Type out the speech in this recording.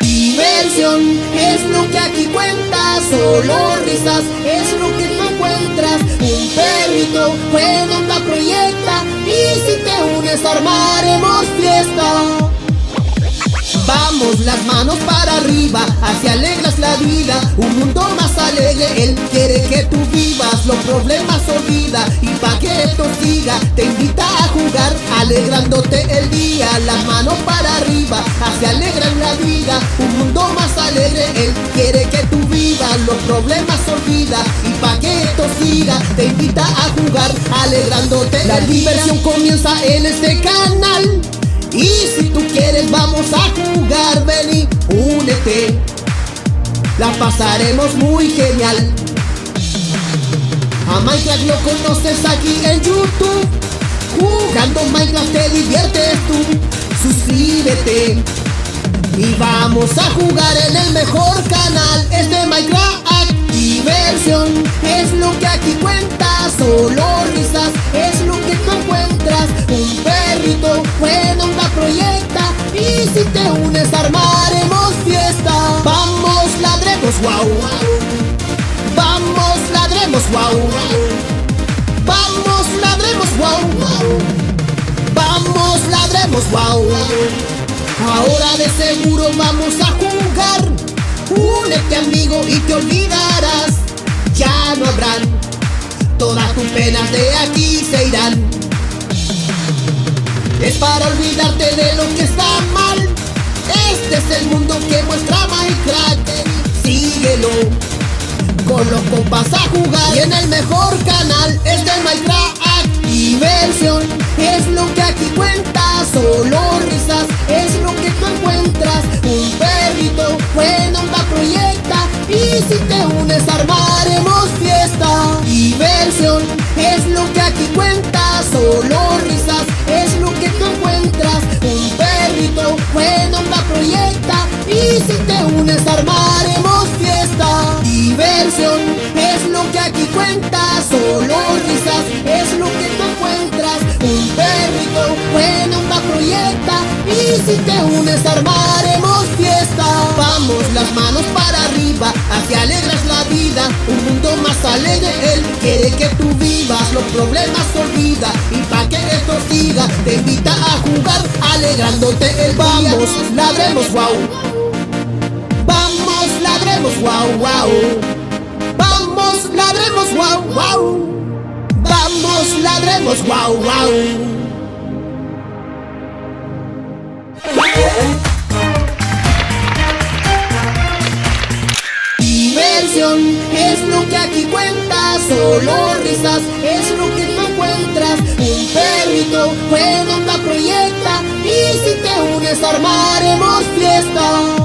Diversión es lo que aquí cuenta, solo risas es lo que tú encuentras. Un perrito bueno la proyecta y si te unes armaremos fiesta. Vamos las manos para arriba, así alegras la vida, un mundo más alegre, él quiere que tú vivas, los problemas olvida y pa' que esto siga, te invita a jugar, alegrándote el día, las manos para arriba, así alegran la vida, un mundo más alegre, él quiere que tú vivas, los problemas olvida. Y pa' que esto siga, te invita a jugar, alegrándote la diversión comienza en este canal. Y si tú quieres vamos a jugar, ven y únete. La pasaremos muy genial. A Minecraft lo conoces aquí en YouTube. Jugando Minecraft Y vamos a jugar en el mejor canal Es de Minecraft Diversión es lo que aquí cuenta Solo risas es lo que tú encuentras Un perrito bueno proyecta y si te unes armaremos fiesta. Vamos, ladremos, wow. Vamos, ladremos, wow. Vamos, ladremos, wow. Vamos, ladremos, wow. Ahora de seguro vamos a jugar. Únete amigo y te olvidarás. Ya no habrán. Todas tus penas de aquí se irán. Es para olvidarte de lo que está mal. Este es el mundo que muestra Minecraft. Síguelo. Con los compas a jugar. En el si te unes armaremos fiesta. Vamos las manos para arriba. Así alegras la vida. Un mundo más alegre. Él quiere que tú vivas. Los problemas olvida. Y pa' que esto siga. Te invita a jugar. Alegrándote el. Vamos, ladremos, wow. Vamos, ladremos, wow, wow. Vamos, ladremos, wow, wow. Vamos, ladremos, wow, wow. Es lo que aquí cuenta, solo risas es lo que tú encuentras. Un perrito bueno la proyecta y si te unes armaremos fiesta.